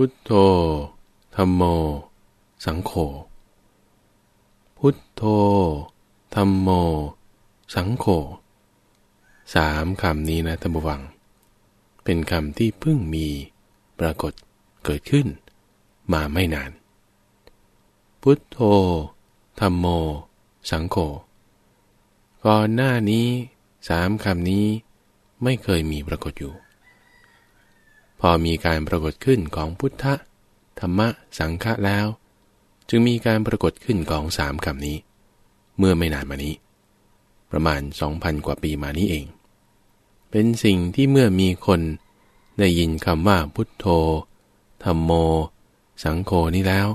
พุทโธธรรมโม สังโฆ พุทโธธรรมโม สังโฆสามคำนี้นะท่านผู้ฟัง เป็นคำที่เพิ่งมีปรากฏเกิดขึ้น มาไม่นาน พุทโธธรรมโม สังโฆก่อนหน้านี้สามคำนี้ไม่เคยมีปรากฏอยู่ พอมีการปรากฏขึ้นของพุทธธรรมะสังฆะแล้ว จึงมีการปรากฏขึ้นของสามคำนี้ เมื่อไม่นานมานี้ ประมาณสองพันกว่าปีมานี้เอง เป็นสิ่งที่เมื่อมีคนได้ยินคำว่าพุทโธธรรมโม สังโฆนี้แล้ว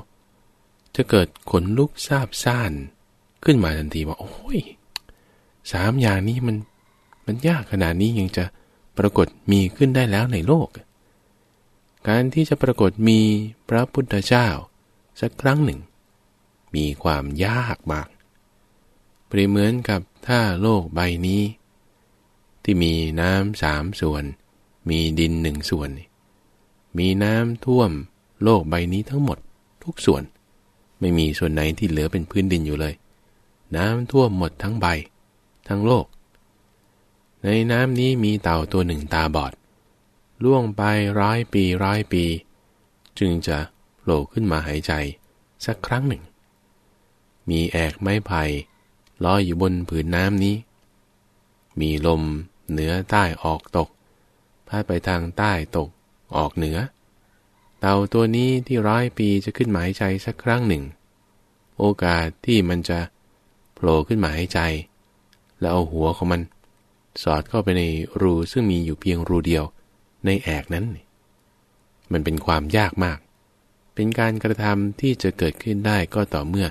จะเกิดขนลุกซาบซ่านขึ้นมาทันทีว่า โอ้ยสามอย่างนี้มันมันยากขนาดนี้ยังจะปรากฏมีขึ้นได้แล้วในโลก การที่จะปรากฏมีพระพุทธเจ้า สักครั้งหนึ่ง มีความยากมากเปรียบเหมือนกับถ้าโลกใบนี้ ที่มีน้ำสามส่วน มีดินหนึ่งส่วน มีน้ำท่วมโลกใบนี้ทั้งหมดทุกส่วน ไม่มีส่วนไหนที่เหลือเป็นพื้นดินอยู่เลย น้ำท่วมหมดทั้งใบ ทั้งโลก ในน้ำนี้มีเต่าตัวหนึ่งตาบอด ล่วงไปร้อยปีร้อยปี จึงจะโผล่ขึ้นมาหายใจสักครั้งหนึ่ง มีแอกไม้ไผ่ลอยอยู่บนผืนน้ำนี้ มีลมเหนือใต้ออกตกพัดไปทางใต้ตกออกเหนือ เต่าตัวนี้ที่ร้อยปีจะขึ้นหมายใจสักครั้งหนึ่ง โอกาสที่มันจะโผล่ขึ้นมาหายใจ แล้วเอาหัวของมัน สอดเข้าไปในรูซึ่งมีอยู่เพียงรูเดียว ในแอกนั้น มันเป็นความยากมาก เป็นการกระทำที่จะเกิดขึ้นได้ก็ต่อเมื่อ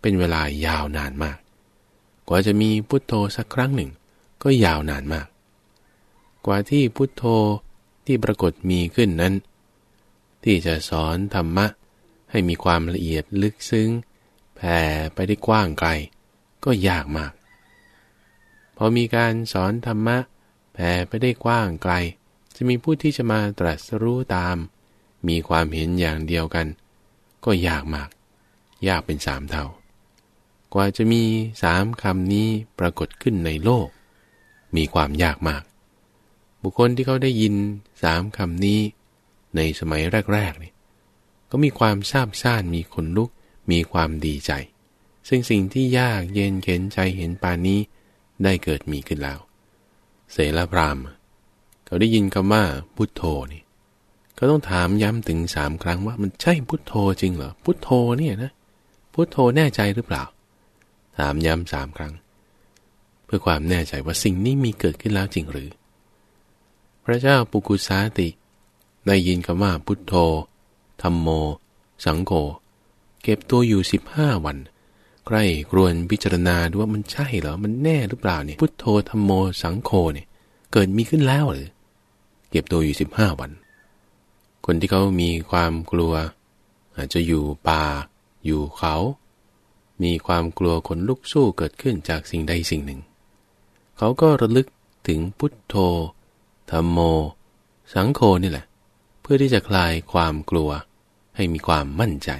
เป็นเวลายาวนานมาก กว่าจะมีพุทโธสักครั้งหนึ่ง ก็ยาวนานมาก กว่าที่พุทโธที่ปรากฏมีขึ้นนั้น ที่จะสอนธรรมะ ให้มีความละเอียดลึกซึ้งแผ่ไปได้กว้างไกล ก็ยากมาก พอมีการสอนธรรมะแผ่ไปได้กว้างไกล จะมีผู้ที่จะมาตรัสรู้ตาม มีความเห็นอย่างเดียวกัน ก็ยากมาก ยากเป็นสามเท่า กว่าจะมีสามคำนี้ปรากฏขึ้นในโลก มีความยากมาก บุคคลที่เขาได้ยินสามคำนี้ ในสมัยแรกๆนี่ก็มีความซาบซ่านมีคนลุก มีความดีใจ ซึ่งสิ่งที่ยากเย็นเข็นใจเห็นปานนี้ได้เกิดมีขึ้นแล้ว เสลพราม เขาได้ยินคำว่าพุทโธนี่ก็ต้องถามย้ำถึงสามครั้งว่ามันใช่พุทโธจริงเหรอพุทโธเนี่ยนะพุทโธแน่ใจหรือเปล่า ถามย้ำสามครั้ง เพื่อความแน่ใจว่าสิ่งนี้มีเกิดขึ้นแล้วจริงหรือ พระเจ้าปุกุสาติได้ยินคำว่าพุทโธธรรมโม สังโฆเก็บตัวอยู่สิบห้าวัน ใกล้กรวนพิจารณาดูว่ามันใช่เหรอ มันแน่หรือเปล่าเนี่ย พุทโธธรรมโม สังโฆเนี่ย เกิดมีขึ้นแล้วหรือ เก็บตัวอยู่สิบห้าวัน คนที่เขามีความกลัว อาจจะอยู่ป่า อยู่เขา มีความกลัวขนลุกสู้เกิดขึ้นจากสิ่งใดสิ่งหนึ่ง เขาก็ระลึกถึงพุทโธธรรมโม สังโฆนี่แหละ เพื่อที่จะคลายความกลัวให้มีความมั่นใจ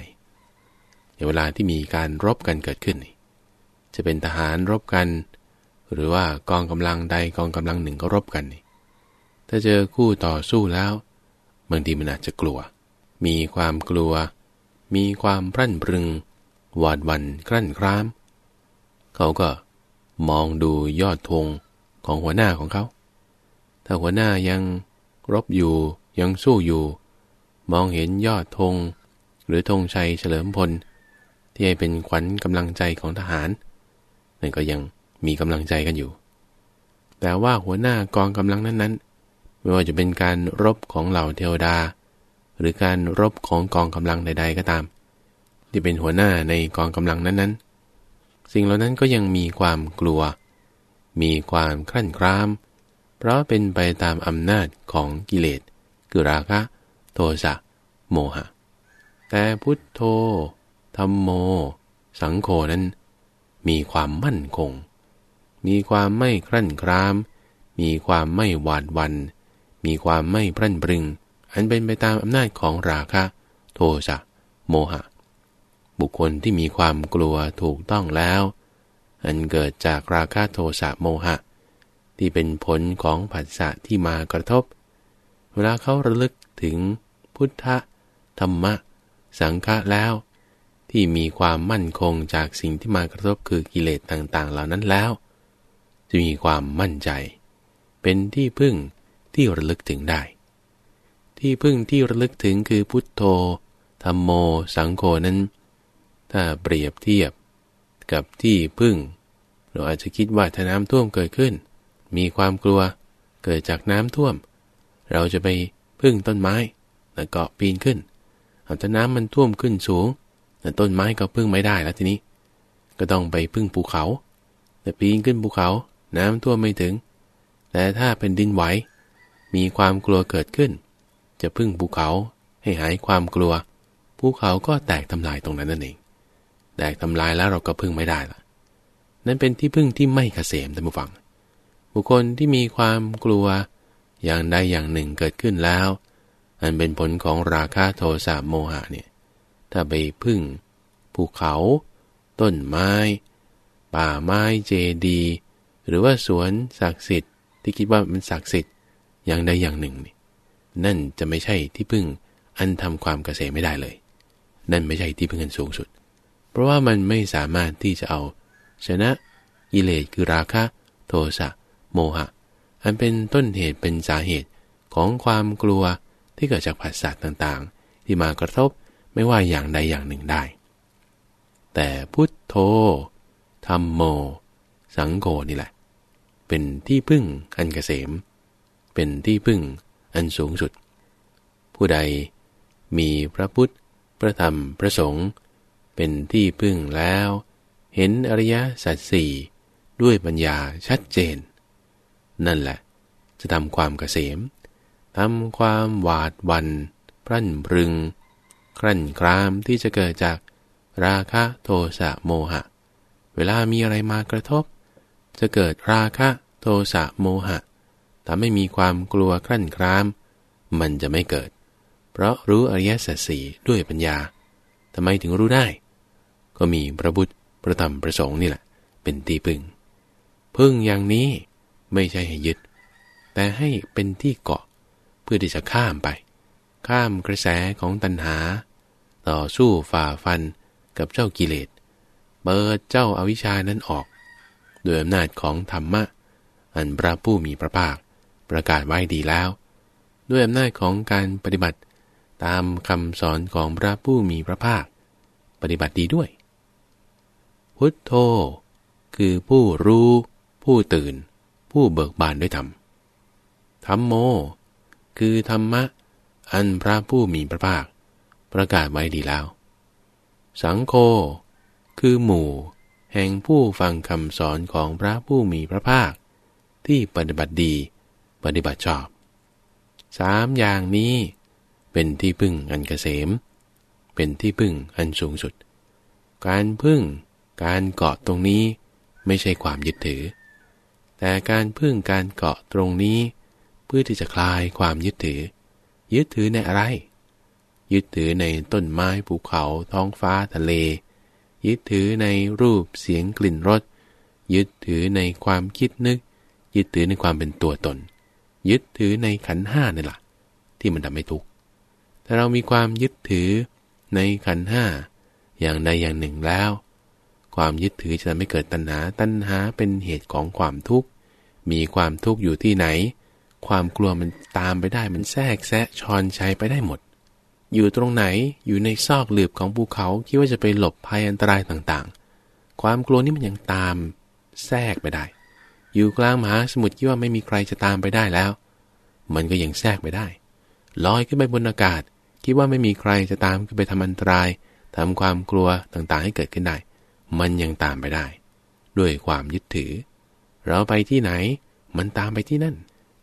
ในเวลาที่มีการรบกันเกิดขึ้น จะเป็นทหารรบกัน หรือว่ากองกำลังใดกองกำลังหนึ่งก็รบกันนี่ ถ้าเจอคู่ต่อสู้แล้วบางทีมันอาจจะกลัว มีความกลัว มีความพรั่นพรึง หวาดวันกลั้นคราม เขาก็มองดูยอดธงของหัวหน้าของเขา ถ้าหัวหน้ายังรบอยู่ยังสู้อยู่ มองเห็นยอดธงหรือธงชัยเฉลิมพล ที่ให้เป็นขวัญกำลังใจของทหารนั่นก็ยังมีกำลังใจกันอยู่ แต่ว่าหัวหน้ากองกำลังนั้นๆ ไม่ว่าจะเป็นการรบของเหล่าเทวดา หรือการรบของกองกำลังใด ๆ ก็ตาม ที่เป็นหัวหน้าในกองกำลังนั้นๆ สิ่งเหล่านั้นก็ยังมีความกลัว มีความคลั่นคราม เพราะเป็นไปตามอำนาจของกิเลสคือราคะ โทสะโมหะ แต่พุทโธธรรมโม สังโฆนั้น มีความมั่นคง มีความไม่ครั่นคราม มีความไม่หวาดวัน มีความไม่พรั่นบรึง อันเป็นไปตามอำนาจของราคะ โทสะโมหะ บุคคลที่มีความกลัวถูกต้องแล้ว อันเกิดจากราคะโทสะโมหะ ที่เป็นผลของผัสสะที่มากระทบ เวลาเขาระลึกถึงพุทธธรรมะ สังฆะแล้ว ที่มีความมั่นคงจากสิ่งที่มากระทบคือกิเลสต่างๆ เหล่านั้นแล้ว จะมีความมั่นใจ เป็นที่พึ่ง ที่ระลึกถึงได้ ที่พึ่งที่ระลึกถึงคือพุทโธธรรมโม สังโฆนั้น ถ้าเปรียบเทียบกับที่พึ่ง เราอาจจะคิดว่าถ้าน้ำท่วมเกิดขึ้น มีความกลัวเกิดจากน้ำท่วม เราจะไปพึ่งต้นไม้แล้วก็ปีนขึ้นเอาแต่น้ำมันท่วมขึ้นสูงแต่ต้นไม้ก็พึ่งไม่ได้แล้วทีนี้ ก็ต้องไปพึ่งภูเขา แต่ปีนขึ้นภูเขา น้ำท่วมไม่ถึง แต่ถ้าเป็นดินไหว มีความกลัวเกิดขึ้น จะพึ่งภูเขาให้หายความกลัว ภูเขาก็แตกทำลายตรงนั้นนั่นเอง แตกทำลายแล้วเราก็พึ่งไม่ได้ละนั่นเป็นที่พึ่งที่ไม่เกษมท่านผู้ฟัง บุคคลที่มีความกลัวอย่างใดอย่างหนึ่งเกิดขึ้นแล้ว อันเป็นผลของราคะโทสะโมหะเนี่ย ถ้าไปพึ่ง ภูเขา ต้นไม้ ป่าไม้เจดี หรือว่าสวนศักดิ์สิทธิ์ที่คิดว่ามันศักดิ์สิทธิ์ อย่างใดอย่างหนึ่งนี่นั่นจะไม่ใช่ที่พึ่งอันทำความเกษมไม่ได้เลย นั่นไม่ใช่ที่พึ่งอันสูงสุด เพราะว่ามันไม่สามารถที่จะเอา ชนะกิเลสคือราคะ โทสะโมหะ อันเป็นต้นเหตุเป็นสาเหตุของความกลัวที่เกิดจากผัสสะต่างๆ ที่มากระทบไม่ว่าอย่างใดอย่างหนึ่งได้ แต่พุทโธธรรมโม สังโฆนี่แหละ เป็นที่พึ่งอันเกษม เป็นที่พึ่งอันสูงสุด ผู้ใดมีพระพุทธ พระธรรม พระสงฆ์เป็นที่พึ่งแล้ว เห็นอริยสัจสี่ด้วยปัญญาชัดเจน นั่นแหละ จะทำความเกษมทำความหวาดวัน พรั่นพรึง ครั่นครามที่จะเกิดจากราคะโทสะโมหะ เวลามีอะไรมากระทบ จะเกิดราคะโทสะโมหะ ทำให้มีความกลัวครั่นคราม มันจะไม่เกิด เพราะรู้อริยสัจสี่ด้วยปัญญาทำไมถึงรู้ได้ ก็มีพระบุตรพระธรรมประสงค์นี่แหละ เป็นตีพึ่ง พึ่งอย่างนี้ไม่ใช่ให้ยึด แต่ให้เป็นที่เกาะเพื่อที่จะข้ามไป ข้ามกระแสของตัณหา ต่อสู้ฝ่าฟันกับเจ้ากิเลสเปิดเจ้าอาวิชานั้นออก โดยอำนาจของธรรมะ อันพระผู้มีพระภาค ประกาศไว้ดีแล้ว ด้วยอำนาจของการปฏิบัติตามคำสอนของพระผู้มีพระภาค ปฏิบัติดีด้วย พุทโธ คือผู้รู้ ผู้ตื่น ผู้เบิกบานด้วยธรรมธรรมโม คือธรรมะ อันพระผู้มีพระภาค ประกาศไว้ดีแล้ว สังโฆคือหมู่ แห่งผู้ฟังคำสอนของพระผู้มีพระภาค ที่ปฏิบัติดี ปฏิบัติชอบสามอย่างนี้เป็นที่พึ่งอันเกษม เป็นที่พึ่งอันสูงสุด การพึ่งการเกาะตรงนี้ไม่ใช่ความยึดถือ แต่การพึ่งการเกาะตรงนี้ เพื่อที่จะคลายความยึดถือ ยึดถือในอะไร ยึดถือในต้นไม้ภูเขาท้องฟ้าทะเล ยึดถือในรูปเสียงกลิ่นรสยึดถือในความคิดนึก ยึดถือในความเป็นตัวตน ยึดถือในขันห้านี่แหละที่มันทำให้ทุกข์ถ้าเรามีความยึดถือในขันห้าอย่างใดอย่างหนึ่งแล้ว ความยึดถือจะไม่เกิดตัณหา ตัณหาเป็นเหตุของความทุกข์ มีความทุกข์อยู่ที่ไหน ความกลัวมันตามไปได้มันแทรกแซะชอนชัยไปได้หมด อยู่ตรงไหนอยู่ในซอกหลืบของภูเขาคิดว่าจะไปหลบภัยอันตรายต่างๆ ความกลัวนี่มันยังตามแทรกไปได้ อยู่กลางมหาสมุทรคิดว่าไม่มีใครจะตามไปได้แล้ว มันก็ยังแทรกไปได้ ลอยขึ้นไปบนอากาศ คิดว่าไม่มีใครจะตามขึ้นไปทำอันตรายทำความกลัวต่างๆให้เกิดขึ้นได้ มันยังตามไปได้ ด้วยความยึดถือ เราไปที่ไหน มันตามไปที่นั่น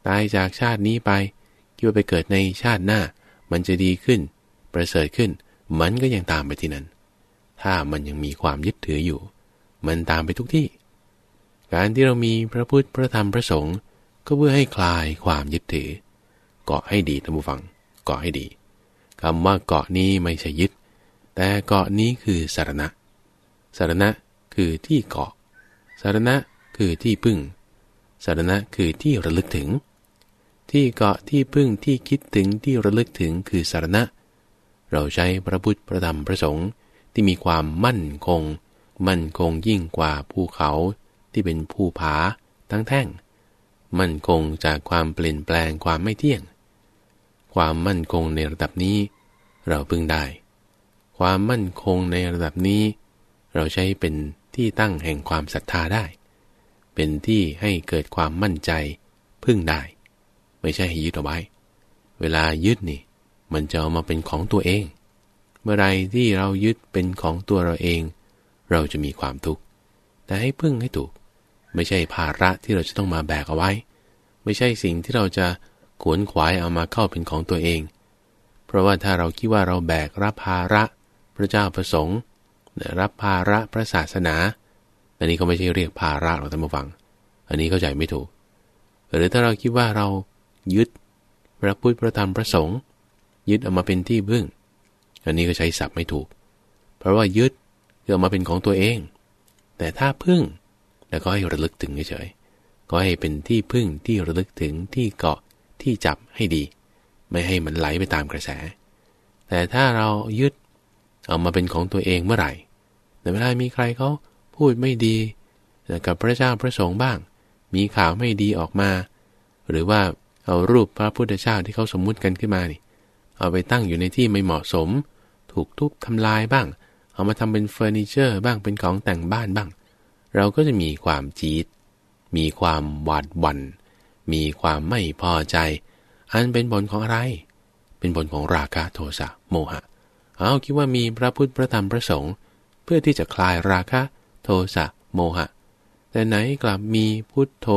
ตายจากชาตินี้ไป คิดว่าไปเกิดในชาติหน้า มันจะดีขึ้น ประเสริฐขึ้น มันก็ยังตามไปที่นั่น ถ้ามันยังมีความยึดถืออยู่ มันตามไปทุกที่ การที่เรามีพระพุทธพระธรรมพระสงฆ์ก็เพื่อให้คลายความยึดถือ เกาะให้ดีท่านผู้ฟัง เกาะให้ดีคำว่าเกาะนี้ไม่ใช่ยึด แต่เกาะนี้คือสารณะ สารณะคือที่เกาะ สารณะคือที่พึ่ง สารณะคือที่ระลึกถึง ที่เกาะที่พึ่งที่คิดถึงที่ระลึกถึงคือสารณะ เราใช้พระพุทธพระธรรมพระสงฆ์ที่มีความมั่นคง มั่นคงยิ่งกว่าภูเขา ที่เป็นภูผาทั้งแท่ง มั่นคงจากความเปลี่ยนแปลงความไม่เที่ยง ความมั่นคงในระดับนี้ เราพึงได้ ความมั่นคงในระดับนี้ เราใช้เป็นที่ตั้งแห่งความศรัทธาได้ เป็นที่ให้เกิดความมั่นใจพึ่งได้ ไม่ใช่ให้ยึดเอาไว้ เวลายึดนี่ มันจะเอามาเป็นของตัวเอง เมื่อไรที่เรายึดเป็นของตัวเราเอง เราจะมีความทุกข์แต่ให้พึ่งให้ถูก ไม่ใช่ภาระที่เราจะต้องมาแบกเอาไว้ ไม่ใช่สิ่งที่เราจะขวนขวายเอามาเข้าเป็นของตัวเอง เพราะว่าถ้าเราคิดว่าเราแบกรับภาระพระเจ้าประสงค์รับภาระพระศาสนา อันนี้ก็ไม่ใช่เรียกภาระเราท่านผู้ฟัง อันนี้เข้าใจไม่ถูก หรือถ้าเราคิดว่าเรายึดพระพุทธพระธรรมพระสงฆ์ยึดเอามาเป็นที่พึ่ง อันนี้ก็ใช้ศัพท์ไม่ถูก เพราะว่ายึดคือเอามาเป็นของตัวเอง แต่ถ้าพึ่ง แล้วก็ให้ระลึกถึงเฉยๆ ก็ให้เป็นที่พึ่งที่ระลึกถึงที่เกาะที่จับให้ดี ไม่ให้มันไหลไปตามกระแส แต่ถ้าเรายึดเอามาเป็นของตัวเองเมื่อไหร่ แต่เวลามีใครเขาพูดไม่ดีกับพระเจ้าพระสงฆ์บ้าง มีข่าวไม่ดีออกมา หรือว่าเอารูปพระพุทธเจ้าที่เขาสมมุติกันขึ้นมานี่ เอาไปตั้งอยู่ในที่ไม่เหมาะสม ถูกทุบทำลายบ้าง เอามาทำเป็นเฟอร์นิเจอร์บ้างเป็นของแต่งบ้านบ้าง เราก็จะมีความจี๊ด มีความหวาดหวัน่น มีความไม่พอใจ อันเป็นผลของอะไร เป็นผลของราคะโทสะโมหะ เอาคิดว่ามีพระพุทธพระธรรมพระสงฆ์เพื่อที่จะคลายราคะโทสะโมหะ แต่ไหนกลับมีพุทโธ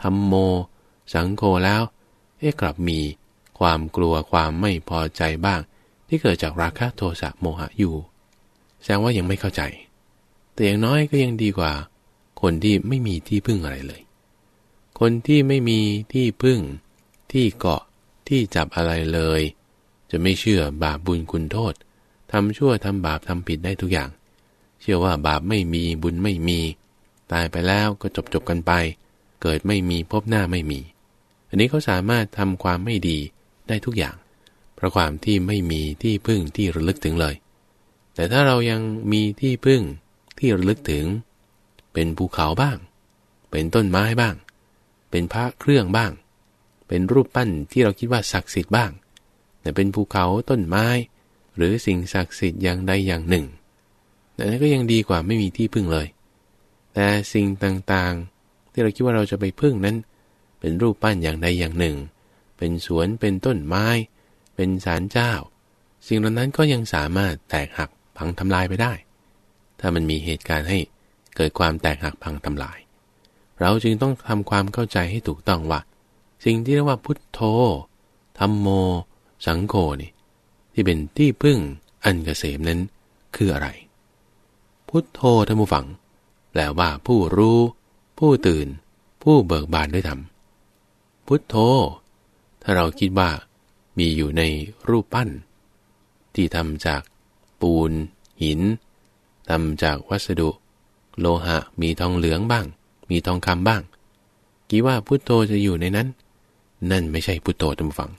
ธรรมโม สังโฆแล้วเอ๊กลับมีความกลัวความไม่พอใจบ้าง ที่เกิดจากราคะโทสะโมหะอยู่ แสดงว่ายังไม่เข้าใจ แต่อย่างน้อยก็ยังดีกว่า คนที่ไม่มีที่พึ่งอะไรเลย คนที่ไม่มีที่พึ่ง ที่เกาะที่จับอะไรเลย จะไม่เชื่อบาปบุญคุณโทษทำชั่วทำบาปทำผิดได้ทุกอย่าง เชื่อว่าบาปไม่มีบุญไม่มี ตายไปแล้วก็จบจบกันไป เกิดไม่มีพบหน้าไม่มี อันนี้เขาสามารถทำความไม่ดีได้ทุกอย่าง เพราะความที่ไม่มีที่พึ่งที่ระลึกถึงเลย แต่ถ้าเรายังมีที่พึ่ง ที่ระลึกถึง เป็นภูเขาบ้าง เป็นต้นไม้บ้าง เป็นพระเครื่องบ้าง เป็นรูปปั้นที่เราคิดว่าศักดิ์สิทธิ์บ้างแต่เป็นภูเขาต้นไม้ หรือสิ่งศักดิ์สิทธิ์อย่างใดอย่างหนึ่งแต่นั้นก็ยังดีกว่าไม่มีที่พึ่งเลย แต่สิ่งต่างๆ ที่เราคิดว่าเราจะไปพึ่งนั้น เป็นรูปปั้นอย่างใดอย่างหนึ่ง เป็นสวนเป็นต้นไม้ เป็นศาลเจ้า สิ่งเหล่านั้นก็ยังสามารถแตกหักพังทำลายไปได้ ถ้ามันมีเหตุการณ์ให้เกิดความแตกหักพังทำลาย เราจึงต้องทำความเข้าใจให้ถูกต้องว่า สิ่งที่เรียกว่าพุทโธธรรมโม สังโฆนี่ที่เป็นที่พึ่งอันเกษมนั้นคืออะไร พุทโธท่านผู้ฟังแปลว่าผู้รู้ ผู้ตื่น ผู้เบิกบานด้วยธรรมพุทโธ ถ้าเราคิดว่ามีอยู่ในรูปปั้น ที่ทำจากปูน หิน ทำจากวัสดุ โลหะมีทองเหลืองบ้าง มีทองคำบ้างกี่ว่าพุทโธจะอยู่ในนั้น นั่นไม่ใช่พุทโธท่านผู้ฟัง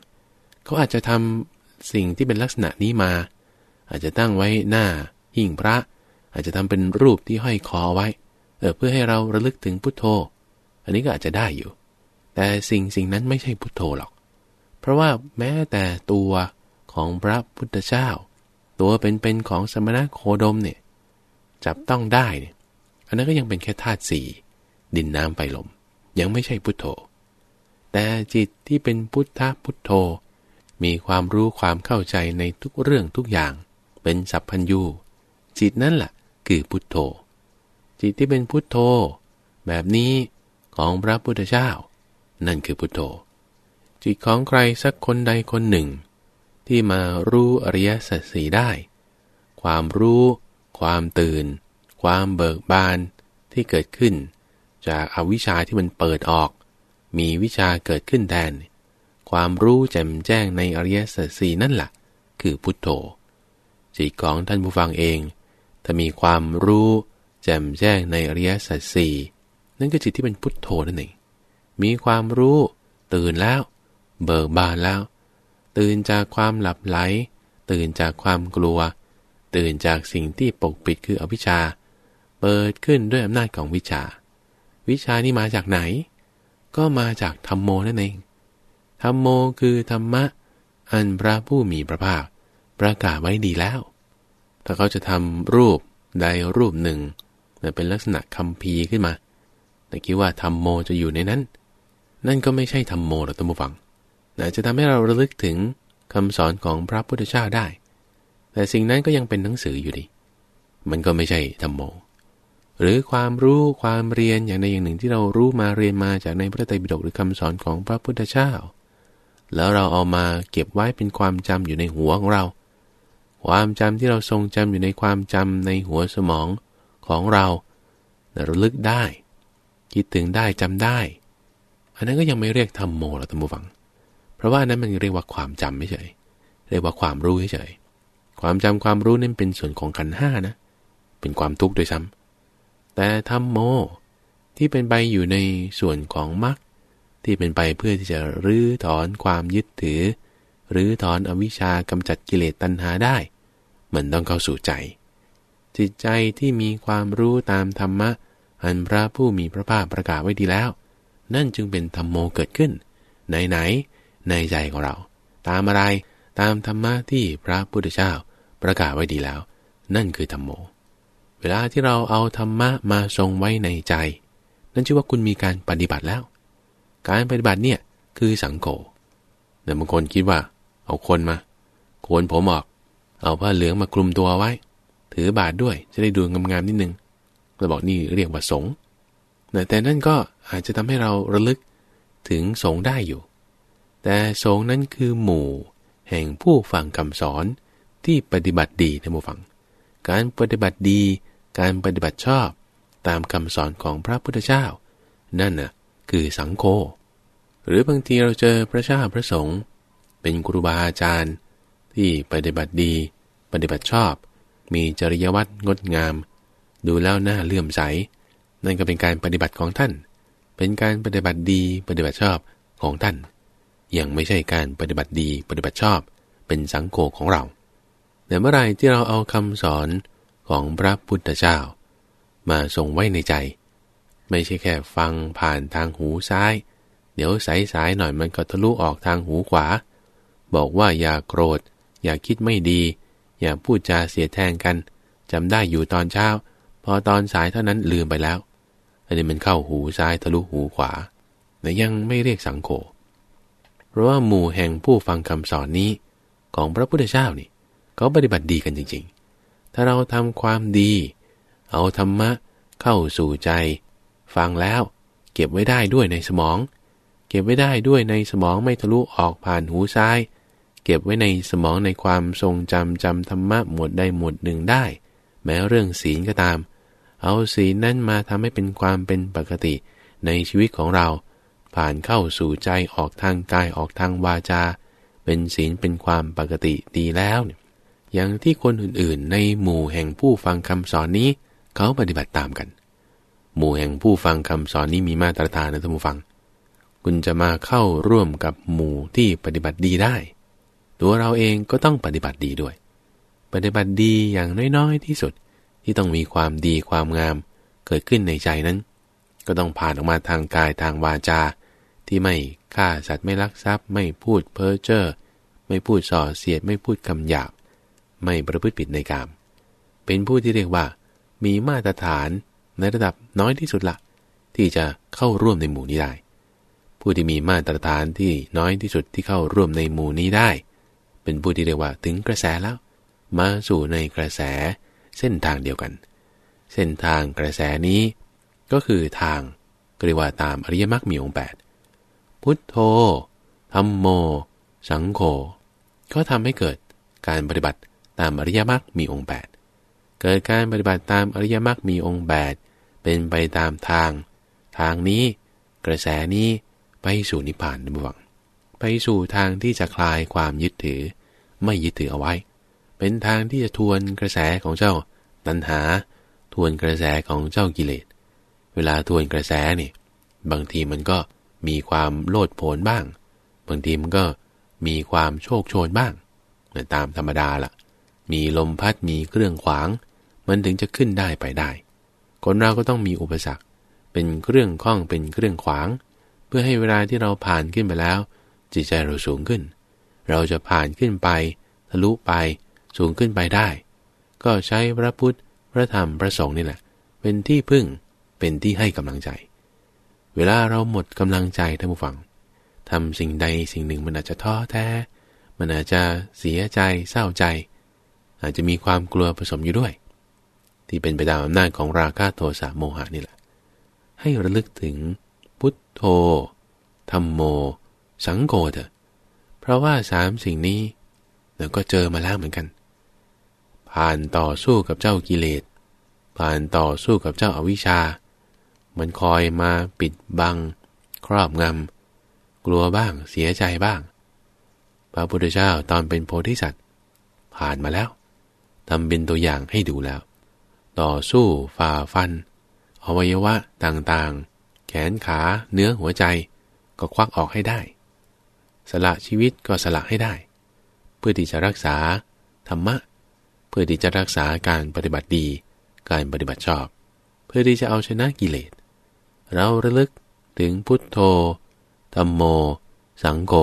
เขาอาจจะทำสิ่งที่เป็นลักษณะนี้มา อาจจะตั้งไว้หน้าหิ่งพระ อาจจะทำเป็นรูปที่ห้อยคอไว้ เออเพื่อให้เราระลึกถึงพุทโธ อันนี้ก็อาจจะได้อยู่ แต่สิ่งสิ่งนั้นไม่ใช่พุทโธหรอก เพราะว่าแม้แต่ตัวของพระพุทธเจ้า ตัวเป็นๆของสมณะโคดมเนี่ย จับต้องได้ อันนั้นก็ยังเป็นแค่ธาตุสี่ดินน้ำไฟลม ยังไม่ใช่พุทโธ แต่จิตที่เป็นพุทธพุทโธ มีความรู้ความเข้าใจในทุกเรื่องทุกอย่าง เป็นสัพพัญญูจิตนั่นแหละคือพุทโธ จิตที่เป็นพุทโธ แบบนี้ของพระพุทธเจ้า นั่นคือพุทโธ จิตของใครสักคนใดคนหนึ่ง ที่มารู้อริยสัจสีได้ ความรู้ ความตื่น ความเบิกบานที่เกิดขึ้น จากอาวิชชาที่มันเปิดออก มีวิชาเกิดขึ้นแทน ความรู้แจ่มแจ้งในอริยสัจสีนั่นแหละคือพุทโธจิตของท่านผู้ฟังเอง ถ้ามีความรู้แจ่มแจ้งในอริยสัจสี่นั่นก็จิตที่เป็นพุทโธนั่นเองมีความรู้ตื่นแล้ว เบิกบานแล้ว ตื่นจากความหลับไหล ตื่นจากความกลัว ตื่นจากสิ่งที่ปกปิดคืออวิชชา เปิดขึ้นด้วยอำนาจของวิชา วิชานี่มาจากไหน ก็มาจากธรรมโมนั่นเองธรรมโมคือธรรมะ อันพระผู้มีพระภาค ประกาศไว้ดีแล้ว ถ้าเขาจะทำรูปใดรูปหนึ่งเป็นลักษณะคำพีขึ้นมา แต่คิดว่าธรรมโมจะอยู่ในนั้น นั่นก็ไม่ใช่ธรรมโมหรอกท่านผู้ฟังนะจะทำให้เราระลึกถึงคำสอนของพระพุทธเจ้าได้ แต่สิ่งนั้นก็ยังเป็นหนังสืออยู่ดี มันก็ไม่ใช่ธรรมโม หรือความรู้ความเรียนอย่างใดอย่างหนึ่งที่เรารู้มาเรียนมาจากในพระไตรปิฎกหรือคำสอนของพระพุทธเจ้า แล้วเราเอามาเก็บไว้เป็นความจำอยู่ในหัวของเรา ความจำที่เราทรงจำอยู่ในความจำในหัวสมองของเราระลึกได้ คิดถึงได้จำได้ อันนั้นก็ยังไม่เรียกธรรมโมหรอกท่านผู้ฟัง เพราะว่านั้นมันเรียกว่าความจำไม่เฉยเรียกว่าความรู้เฉย ความจำความรู้นั่นเป็นส่วนของขันห้านะ เป็นความทุกข์ด้วยซ้ำแต่ธรรมโมที่เป็นไปอยู่ในส่วนของมรรคที่เป็นไปเพื่อที่จะรื้อถอนความยึดถือ หรือถอนอวิชชากำจัดกิเลสตัณหาได้ เหมันต้องเข้าสู่ใจ จิตใจที่มีความรู้ตามธรรมะ อันพระผู้มีพระภาคประกาศไว้ดีแล้ว นั่นจึงเป็นธรรมโมเกิดขึ้น ไหนไหนในใจของเรา ตามอะไรตามธรรมะที่พระพุทธเจ้า ประกาศไว้ดีแล้ว นั่นคือธรรมโม เวลาที่เราเอาธรรมะมาทรงไว้ในใจ นั่นชื่อว่าคุณมีการปฏิบัติแล้ว การปฏิบัติเนี่ยคือสังโฆแต่บางคนคิดว่า เอาคนมาโคนผมออก เอาผ้าเหลืองมาคลุมตัวไว้ ถือบาทด้วยจะได้ดูงามๆนิดนึงเราบอกนี่เรียกว่าสงแต่นั่นก็อาจจะทำให้เราระลึกถึงสงได้อยู่ แต่สงนั้นคือหมู่ แห่งผู้ฟังคำสอน ที่ปฏิบัติดีในหมู่ฟัง การปฏิบัติดี การปฏิบัติชอบ ตามคำสอนของพระพุทธเจ้า นั่นน่ะคือสังโฆหรือบางทีเราเจอพระเจ้าพระสงฆ์เป็นครูบาอาจารย์ ที่ปฏิบัติดี ปฏิบัติชอบ มีจริยวัตรงดงาม ดูแล้วหน้าเลื่อมใส นั่นก็เป็นการปฏิบัติของท่าน เป็นการปฏิบัติดีปฏิบัติชอบของท่าน ยังไม่ใช่การปฏิบัติดีปฏิบัติชอบ เป็นสังโฆของเรา แต่เมื่อไรที่เราเอาคำสอนของพระพุทธเจ้า มาทรงไว้ในใจ ไม่ใช่แค่ฟังผ่านทางหูซ้าย เดี๋ยวสายๆหน่อยมันก็ทะลุออกทางหูขวา บอกว่าอย่าโกรธ อย่าคิดไม่ดี อย่าพูดจาเสียแทงกันจำได้อยู่ตอนเช้า พอตอนสายเท่านั้นลืมไปแล้ว อันนี้มันเข้าหูซ้ายทะลุหูขวาแต่ยังไม่เรียกสังโฆเพราะว่าหมู่แห่งผู้ฟังคำสอนนี้ของพระพุทธเจ้านี่ เขาปฏิบัติดีกันจริง ๆ ถ้าเราทำความดี เอาธรรมะเข้าสู่ใจ ฟังแล้ว เก็บไว้ได้ด้วยในสมอง เก็บไว้ได้ด้วยในสมองไม่ทะลุออกผ่านหูซ้าย เก็บไว้ในสมองในความทรงจำจำธรรมะหมวดใดหมวดหนึ่งได้ แม้เรื่องศีลก็ตาม เอาศีลนั้นมาทำให้เป็นความเป็นปกติในชีวิตของเรา ผ่านเข้าสู่ใจออกทางกายออกทางวาจา เป็นศีลเป็นความปกติดีแล้วเนี่ย อย่างที่คนอื่นๆ ในหมู่แห่งผู้ฟังคำสอนนี้ เขาปฏิบัติตามกัน หมู่แห่งผู้ฟังคำสอนนี้มีมาตรฐานนะท่านผู้ฟัง คุณจะมาเข้าร่วมกับหมู่ที่ปฏิบัติดีได้ ตัวเราเองก็ต้องปฏิบัติดีด้วย ปฏิบัติดีอย่างน้อยๆที่สุดที่ต้องมีความดีความงามเกิดขึ้นในใจนั้น ก็ต้องผ่านออกมาทางกายทางวาจา ที่ไม่ฆ่าสัตว์ไม่ลักทรัพย์ ไม่พูดเพ้อเจ้อไม่พูดส่อเสียดไม่พูดคำหยาบ ไม่ประพฤติผิดในกาม เป็นผู้ที่เรียกว่า มีมาตรฐานในระดับน้อยที่สุดละที่จะเข้าร่วมในหมู่นี้ได้ ผู้ที่มีมาตรฐานที่น้อยที่สุดที่เข้าร่วมในหมู่นี้ได้ เป็นผู้ที่เรียกว่าถึงกระแสแล้ว มาสู่ในกระแสเส้นทางเดียวกัน เส้นทางกระแสนี้ ก็คือทางเรียกว่าตามอริยมรรคมีองค์แปดพุทโธธรรมโม สังโฆก็ทำให้เกิดการปฏิบัติ ตามอริยมรรคมีองค์แปดเกิดการปฏิบัติตามอริยมรรคมีองค์แปดเป็นไปตามทาง ทางนี้ กระแสนี้ไปสู่นิพพานนะบุวังไปสู่ทางที่จะคลายความยึดถือ ไม่ยึดถือเอาไว้ เป็นทางที่จะทวนกระแสของเจ้าตัณหา ทวนกระแสของเจ้ากิเลส เวลาทวนกระแสนี่บางทีมันก็มีความโลดโผนบ้าง บางทีมันก็มีความโชคโชนบ้าง ตามธรรมดาละ่ะ มีลมพัดมีเครื่องขวาง มันถึงจะขึ้นได้ไปได้ คนเราก็ต้องมีอุปสรรค เป็นเครื่องข้องเป็นเครื่องขวาง เพื่อให้เวลาที่เราผ่านขึ้นไปแล้ว จิตใจเราสูงขึ้น เราจะผ่านขึ้นไป ทะลุไปสูงขึ้นไปได้ ก็ใช้พระพุทธพระธรรมพระสงฆ์นี่แหละ เป็นที่พึ่งเป็นที่ให้กำลังใจ เวลาเราหมดกำลังใจท่านผู้ฟังทำสิ่งใดสิ่งหนึ่งมันอาจจะท้อแท้ มันอาจจะเสียใจเศร้าใจ อาจจะมีความกลัวผสมอยู่ด้วย ที่เป็นไปตามอำนาจของราคะโทสะโมหะนี่แหละ ให้ระลึกถึงพุทโธธรรมโม สังโฆเถอะ เพราะว่าสามสิ่งนี้เราก็เจอมาแล้วเหมือนกัน ผ่านต่อสู้กับเจ้ากิเลส ผ่านต่อสู้กับเจ้าอาวิชชา มันคอยมาปิดบัง ครอบงำ กลัวบ้างเสียใจบ้าง พระพุทธเจ้าตอนเป็นโพธิสัตว์ ผ่านมาแล้ว ทำเป็นตัวอย่างให้ดูแล้ว ต่อสู้ฝ่าฟัน อวัยวะต่างๆ แขนขาเนื้อหัวใจ ก็ควักออกให้ได้ สละชีวิตก็สละให้ได้ เพื่อที่จะรักษาธรรมะ เพื่อที่จะรักษาการปฏิบัติดี การปฏิบัติชอบ เพื่อที่จะเอาชนะกิเลส เราระลึกถึงพุทโธธรรมโม สังโฆ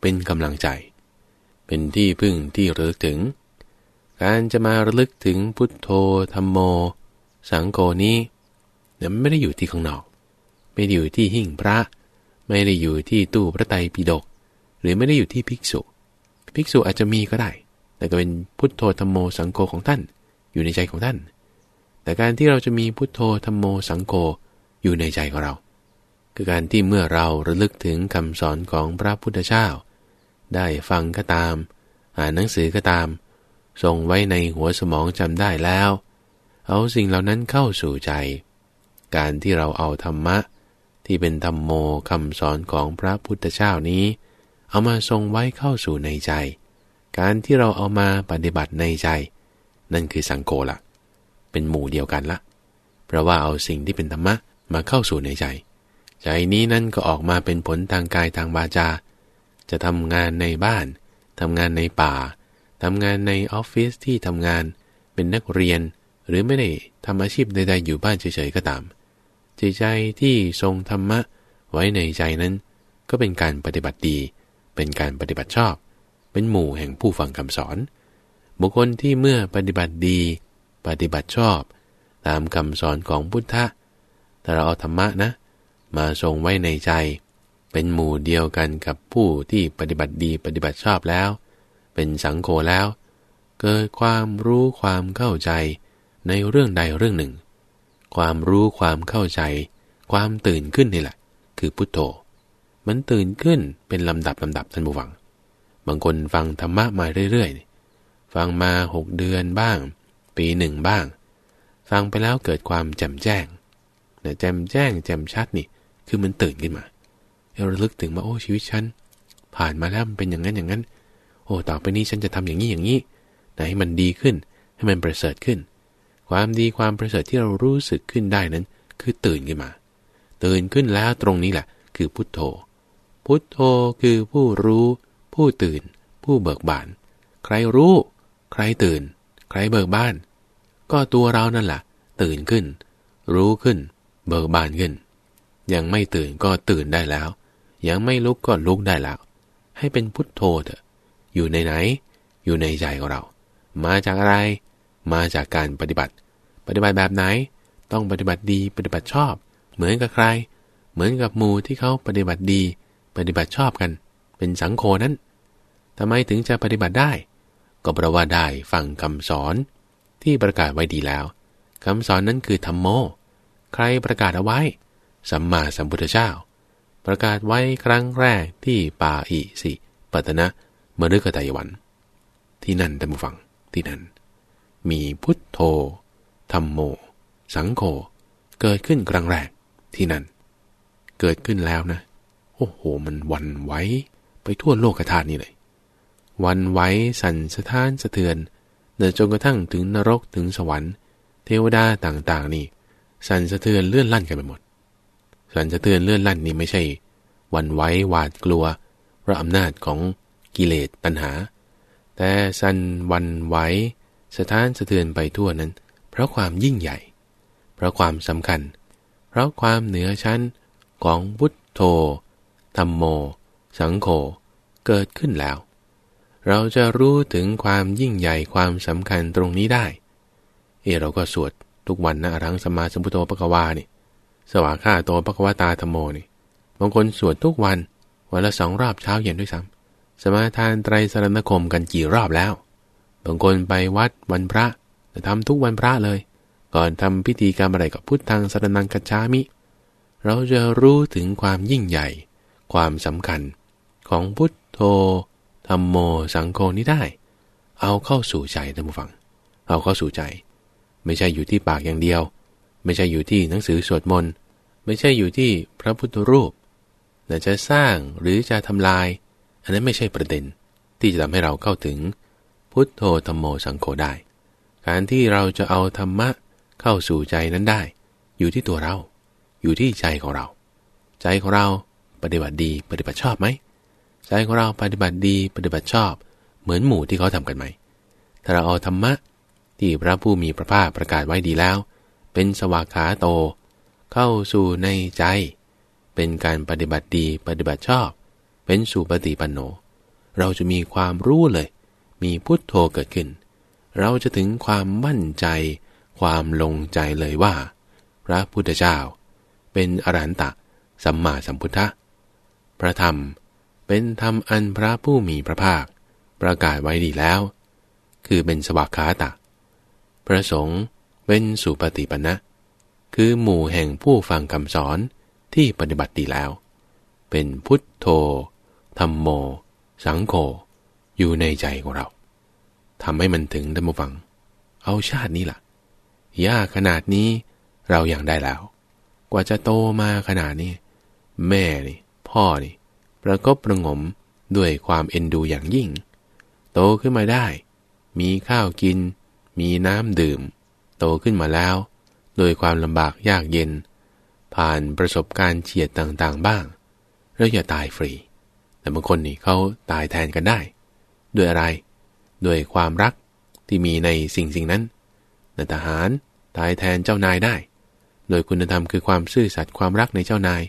เป็นกำลังใจ เป็นที่พึ่งที่ระลึกถึง การจะมาระลึกถึงพุทโธธรรมโม สังโฆนี้เนี่ยไม่ได้อยู่ที่ข้างนอก ไม่ได้อยู่ที่หิ่งพระ ไม่ได้อยู่ที่ตู้พระไตรปิฎกหรือไม่ได้อยู่ที่ภิกษุ ภิกษุอาจจะมีก็ได้ แต่ก็เป็นพุทโธธรรมโมสังโฆของท่าน อยู่ในใจของท่าน แต่การที่เราจะมีพุทโธธรรมโมสังโฆอยู่ในใจของเรา คือการที่เมื่อเราระลึกถึงคำสอนของพระพุทธเจ้า ได้ฟังก็ตาม อ่านหนังสือก็ตาม ส่งไว้ในหัวสมองจำได้แล้ว เอาสิ่งเหล่านั้นเข้าสู่ใจ การที่เราเอาธรรมะ ที่เป็นธรรมโมคำสอนของพระพุทธเจ้านี้ เอามาทรงไว้เข้าสู่ในใจ การที่เราเอามาปฏิบัติในใจ นั่นคือสังโกละเป็นหมู่เดียวกันละ เพราะว่าเอาสิ่งที่เป็นธรรมะมาเข้าสู่ในใจ ใจนี้นั่นก็ออกมาเป็นผลทางกายทางวาจา จะทำงานในบ้านทำงานในป่า ทำงานในออฟฟิศที่ทำงานเป็นนักเรียน หรือไม่ได้ทำอาชีพใดๆอยู่บ้านเฉยๆก็ตามใจใจที่ทรงธรรมะไว้ในใจนั้น ก็เป็นการปฏิบัติดี เป็นการปฏิบัติชอบ เป็นหมู่แห่งผู้ฟังคำสอน บุคคลที่เมื่อปฏิบัติดี ปฏิบัติชอบ ตามคำสอนของพุทธะแต่เราเอาธรรมะนะ มาทรงไว้ในใจ เป็นหมู่เดียวกันกับผู้ที่ปฏิบัติดีปฏิบัติชอบแล้ว เป็นสังโฆแล้ว เกิดความรู้ความเข้าใจในเรื่องใดเรื่องหนึ่ง ความรู้ความเข้าใจ ความตื่นขึ้นนี่แหละ คือพุทโธ มันตื่นขึ้นเป็นลำดับลำดับท่านผู้ฟัง บางคนฟังธรรมะมาเรื่อยๆ ฟังมาหกเดือนบ้าง ปีหนึ่งบ้าง ฟังไปแล้วเกิดความแจ่มแจ้งนี่แจ่มแจ้งแจ่มชัดนี่ คือมันตื่นขึ้นมาเราระลึกถึงมาโอ้ชีวิตฉันผ่านมาแล้วมันเป็นอย่างนั้นอย่างนั้น อ้ต่อไปนี้ฉันจะทำอย่างนี้อย่างนี้ให้มันดีขึ้น ให้มันประเสริฐขึ้น ความดีความประเสริฐที่เรารู้สึกขึ้นได้นั้น คือตื่นขึ้นมา ตื่นขึ้นแล้วตรงนี้แหละ คือพุทโธ พุทโธคือผู้รู้ ผู้ตื่น ผู้เบิกบาน ใครรู้ ใครตื่น ใครเบิกบาน ก็ตัวเรานั่นแหละตื่นขึ้น รู้ขึ้น เบิกบานขึ้น ยังไม่ตื่นก็ตื่นได้แล้ว ยังไม่ลุกก็ลุกได้แล้ว ให้เป็นพุทโธเถอะ อยู่ในไหน อยู่ในใจของเรา มาจากอะไร มาจากการปฏิบัติ ปฏิบัติแบบไหน ต้องปฏิบัติดีปฏิบัติชอบ เหมือนกับใคร เหมือนกับหมู่ที่เขาปฏิบัติดี ปฏิบัติชอบกัน เป็นสังโคนั้นทำไมถึงจะปฏิบัติได้ ก็เพราะว่าได้ฟังคำสอนที่ประกาศไว้ดีแล้วคำสอนนั้นคือธรรมโม ใครประกาศเอาไว้ สัมมาสัมพุทธเจ้า ประกาศไว้ครั้งแรกที่ป่าอิสิปตนะ มฤคตายวัน ที่นั่นท่านผู้ฟังที่นั่น มีพุทโธธรรมโม สังโฆเกิดขึ้นครั้งแรกที่นั่น เกิดขึ้นแล้วนะ โอ้โห มันวันไว้ไปทั่วโลกธาตุนี่เลย วันไหวสั่นสะท้านสะเทือนเนจนกระทั่งถึงนรกถึงสวรรค์ เทวดาต่างๆ นี่ สั่นสะเทือนเลื่อนลั่นกันไปหมด สั่นสะเทือนเลื่อนลั่นนี่ไม่ใช่ วันไหวหวาดกลัวพระอำนาจของ กิเลสตัณหา แต่สันวันไหวสะท้านสะเทือนไปทั่วนั้น เพราะความยิ่งใหญ่ เพราะความสำคัญ เพราะความเหนือชั้นของพุทโธธรรมโม สังโฆเกิดขึ้นแล้ว เราจะรู้ถึงความยิ่งใหญ่ความสำคัญตรงนี้ได้ เอเราก็สวดทุกวันนะอรังสมาสมุทโธปะกวานี่ สวาข้าโตปะกวาตาธรรมโมนี่บางคนสวดทุกวันวันละสองรอบเช้าเย็นด้วยซ้ำ สมาทานไตรสรณคมกันกี่รอบแล้ว บางคนไปวัดวันพระแต่ทำทุกวันพระเลย ก่อนทำพิธีกรรมอะไรกับพุทธังสรนังกัจฉามิ เราจะรู้ถึงความยิ่งใหญ่ ความสำคัญ ของพุทโธธรรมโมสังโฆนี้ได้ เอาเข้าสู่ใจท่านผู้ฟัง เอาเข้าสู่ใจ ไม่ใช่อยู่ที่ปากอย่างเดียว ไม่ใช่อยู่ที่หนังสือสวดมนต์ ไม่ใช่อยู่ที่พระพุทธรูปแต่จะสร้างหรือจะทำลาย นนั้นไม่ใช่ประเด็นที่จะทำให้เราเข้าถึง พุทโธธรรมโมสังโฆได้ การที่เราจะเอาธรรมะเข้าสู่ใจนั้นได้ อยู่ที่ตัวเรา อยู่ที่ใจของเรา ใจของเราปฏิบัติดีปฏิบัติชอบไหมใจของเราปฏิบัติดีปฏิบัติชอบ เหมือนหมู่ที่เขาทำกันไหม ถ้าเราเอาธรรมะที่พระผู้มีพระภาคประกาศไว้ดีแล้ว เป็นสวากขาโต เข้าสู่ในใจ เป็นการปฏิบัติดีปฏิบัติชอบ เป็นสุปฏิปันโน เราจะมีความรู้เลย มีพุทโธเกิดขึ้น เราจะถึงความมั่นใจ ความลงใจเลยว่า พระพุทธเจ้า เป็นอรหันตะสัมมาสัมพุทธะพระธรรมเป็นธรรมอันพระผู้มีพระภาค ประกาศไว้ดีแล้ว คือเป็นสวากขาตะ พระสงฆ์เป็นสุปฏิปันนะ คือหมู่แห่งผู้ฟังคำสอนที่ปฏิบัติดีแล้ว เป็นพุทโธ ธรรมโม สังโฆอยู่ในใจของเราทำให้มันถึงธรรมฟัง เอาชาตินี้ละ่ะ ยากขนาดนี้เราอย่างได้แล้ว กว่าจะโตมาขนาดนี้ แม่นี่ พ่อนี่ ประกบประงมด้วยความเอ็นดูอย่างยิ่ง โตขึ้นมาได้ มีข้าวกิน มีน้ำดื่ม โตขึ้นมาแล้ว โดยความลำบากยากเย็น ผ่านประสบการณ์เฉียดต่างๆบ้าง แล้วอย่าตายฟรี แต่บางคนนี่เขาตายแทนกันได้ ด้วยอะไร ด้วยความรักที่มีในสิ่งสิ่งนั้นนทหารตายแทนเจ้านายได้ โดยคุณธรรมคือความซื่อสัตย์ความรักในเจ้านาย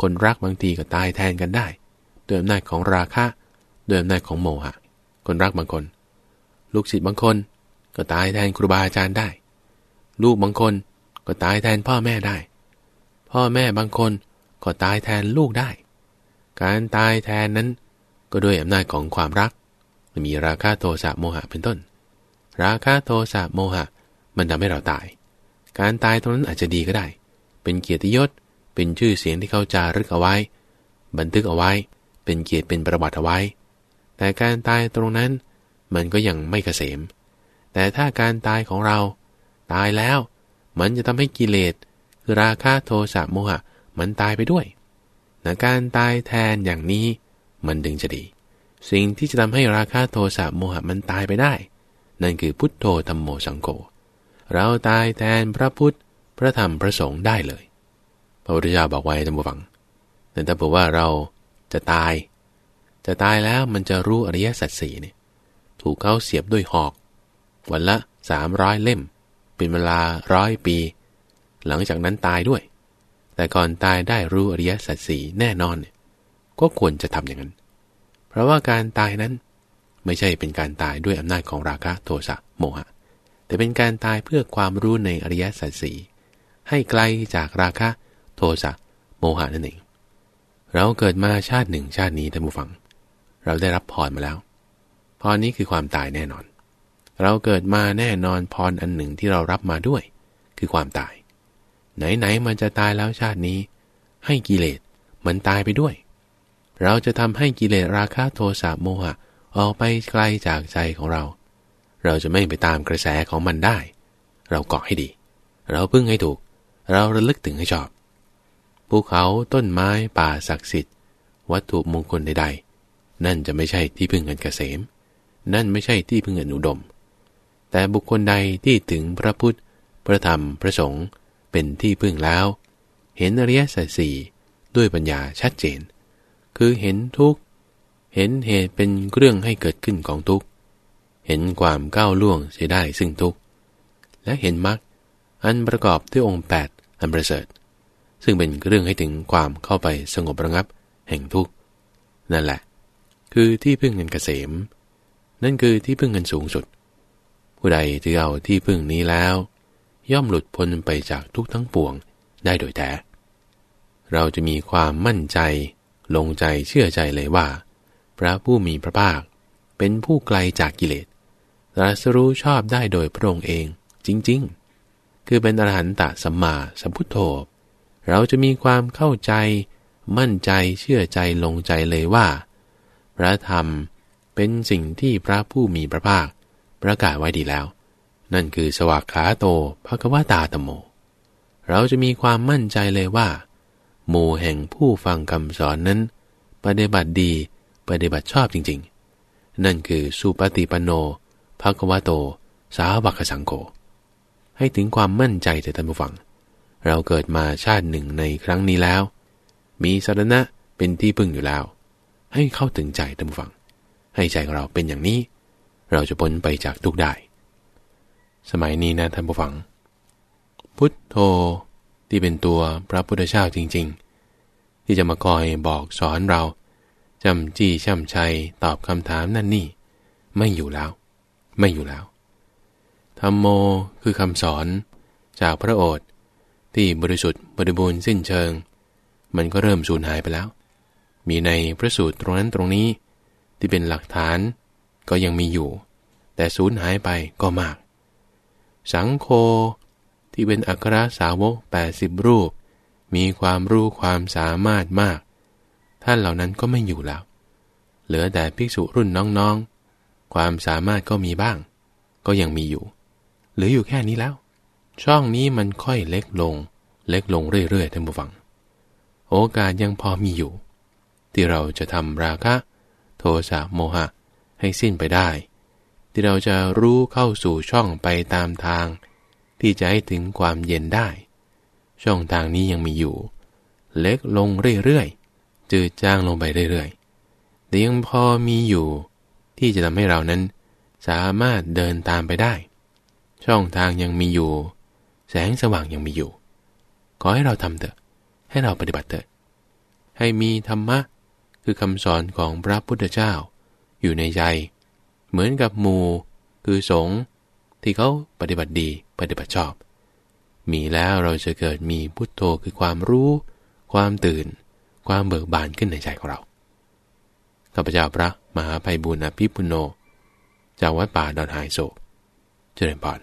คนรักบางทีก็ตายแทนกันได้ด้วยอำนาจของราคะด้วยอำนาจของโมหะ คนรักบางคน ลูกศิษย์บางคนก็ตายแทนครูบาอาจารย์ได้ ลูกบางคนก็ตายแทนพ่อแม่ได้ พ่อแม่บางคนก็ตายแทนลูกได้ การตายแทนนั้น ก็ด้วยอำนาจของความรัก มีราคะโทสะโมหะเป็นต้น ราคะโทสะโมหะ มันทำให้เราตาย การตายตรงนั้นอาจจะดีก็ได้ เป็นเกียรติยศ เป็นชื่อเสียงที่เขาจารึกเอาไว้ บันทึกเอาไว้ เป็นเกียรติเป็นประวัติเอาไว้ แต่การตายตรงนั้น มันก็ยังไม่เกษม แต่ถ้าการตายของเรา ตายแล้ว มันจะทำให้กิเลสคือราคะโทสะโมหะ มันตายไปด้วย นะการตายแทนอย่างนี้มันดึงจะดี สิ่งที่จะทำให้ราคะโทสะโมหะมันตายไปได้ นั่นคือพุทโธธรรมโมสังโฆเราตายแทนพระพุทธ พระธรรมพระสงฆ์ได้เลย พระพุทธเจ้าบอกไว้ท่านผู้ฟังแต่ถ้าบอกว่าเราจะตาย จะตายแล้วมันจะรู้อริยสัจสี่เนี่ยถูกเขาเสียบด้วยหอก วันละสามร้อยเล่ม เป็นเวลาร้อยปี หลังจากนั้นตายด้วย แต่ก่อนตายได้รู้อริยสัจสี่แน่นอน ก็ควรจะทำอย่างนั้น เพราะว่าการตายนั้นไม่ใช่เป็นการตายด้วยอำนาจของราคะโทสะโมหะ แต่เป็นการตายเพื่อความรู้ในอริยสัจสี่ให้ไกลจากราคะโทสะโมหะนั่นเอง เราเกิดมาชาติหนึ่งชาตินี้ท่านผู้ฟัง เราได้รับพรมาแล้วพรนี้คือความตายแน่นอน เราเกิดมาแน่นอนพรอันหนึ่งที่เรารับมาด้วย คือความตาย ไหนๆมันจะตายแล้วชาตินี้ ให้กิเลสมันตายไปด้วย เราจะทำให้กิเลสราคะโทสะโมหะออกไปไกลจากใจของเรา เราจะไม่ไปตามกระแสของมันได้ เราเกาะให้ดี เราพึ่งให้ถูก เราระลึกถึงให้ชอบ ภูเขาต้นไม้ป่าศักดิ์สิทธิ์ วัตถุมงคลใดๆ นั่นจะไม่ใช่ที่พึ่งเงินเกษม นั่นไม่ใช่ที่พึ่งเงินอุดม แต่บุคคลใดที่ถึงพระพุทธ พระธรรม พระสงฆ์ เป็นที่พึ่งแล้ว เห็นอริยสัจสี่ด้วยปัญญาชัดเจน คือเห็นทุกข์ เห็นเหตุเป็นเรื่องให้เกิดขึ้นของทุกข์ เห็นความก้าวล่วงเสียได้ซึ่งทุกข์ และเห็นมรรคอันประกอบด้วยองค์แปดอันประเสริฐ ซึ่งเป็นเรื่องให้ถึงความเข้าไปสงบระงับแห่งทุกข์ นั่นแหละ คือที่พึ่งเงินเกษม นั่นคือที่พึ่งเงินสูงสุด ผู้ใดที่เอาที่พึ่งนี้แล้ว ย่อมหลุดพ้นไปจากทุกทั้งปวงได้โดยแท้ เราจะมีความมั่นใจ ลงใจเชื่อใจเลยว่า พระผู้มีพระภาค เป็นผู้ไกลจากกิเลสตรัสรู้ชอบได้โดยพระองค์เองจริง ๆ คือเป็นอรหันตสัมมาสัมพุทโธ เราจะมีความเข้าใจ มั่นใจเชื่อใจลงใจเลยว่า พระธรรมเป็นสิ่งที่พระผู้มีพระภาค ประกาศไว้ดีแล้ว นั่นคือสวากขาโตภควตาตโม เราจะมีความมั่นใจเลยว่า หมู่แห่งผู้ฟังคำสอนนั้น ปฏิบัติดีปฏิบัติชอบจริง ๆ นั่นคือสุปฏิปันโนภควโต สาวกสังโฆให้ถึงความมั่นใจแต่ท่านผู้ฟัง เราเกิดมาชาติหนึ่งในครั้งนี้แล้ว มีสารณะเป็นที่พึ่งอยู่แล้ว ให้เข้าถึงใจท่านผู้ฟัง ให้ใจของเราเป็นอย่างนี้ เราจะพ้นไปจากทุกได้ สมัยนี้นะท่านผู้ฟัง พุทโธที่เป็นตัวพระพุทธเจ้าจริง ๆ ที่จะมาคอยบอกสอนเราจำจี้ช่ำชัยตอบคำถามนั่นนี่ ไม่อยู่แล้ว ไม่อยู่แล้วธรรมโมคือคำสอนจากพระโอษฐ์ที่บริสุทธิ์บริบูรณ์สิ้นเชิง มันก็เริ่มสูญหายไปแล้ว มีในพระสูตรตรงนั้นตรงนี้ ที่เป็นหลักฐานก็ยังมีอยู่ แต่สูญหายไปก็มาก สังโฆที่เป็นอัครสาวก 80 รูป มีความรู้ความสามารถมาก ท่านเหล่านั้นก็ไม่อยู่แล้ว เหลือแต่ภิกษุรุ่นน้องๆ ความสามารถก็มีบ้าง ก็ยังมีอยู่ เหลืออยู่แค่นี้แล้ว ช่องนี้มันค่อยเล็กลง เล็กลงเรื่อยๆท่านผู้ฟัง โอกาสยังพอมีอยู่ ที่เราจะทำราคะ โทสะโมหะให้สิ้นไปได้ ที่เราจะรู้เข้าสู่ช่องไปตามทาง ที่จะให้ถึงความเย็นได้ ช่องทางนี้ยังมีอยู่ เล็กลงเรื่อยๆจืดจางลงไปเรื่อยๆแต่ยังพอมีอยู่ ที่จะทำให้เรานั้นสามารถเดินตามไปได้ ช่องทางยังมีอยู่ แสงสว่างยังมีอยู่ ขอให้เราทำเถอะ ให้เราปฏิบัติเถอะ ให้มีธรรมะ คือคำสอนของพระพุทธเจ้า อยู่ในใจ เหมือนกับหมูคือสงฆ์ที่เขาปฏิบัติดีปฏิบัติชอบ มีแล้วเราจะเกิดมีพุทโธคือความรู้ ความตื่น ความเบิกบานขึ้นในใจของเราข้าพเจ้าพระมหาภัยบุญอภิปุโนจากวัดป่าดอนหายโศกเจริญพร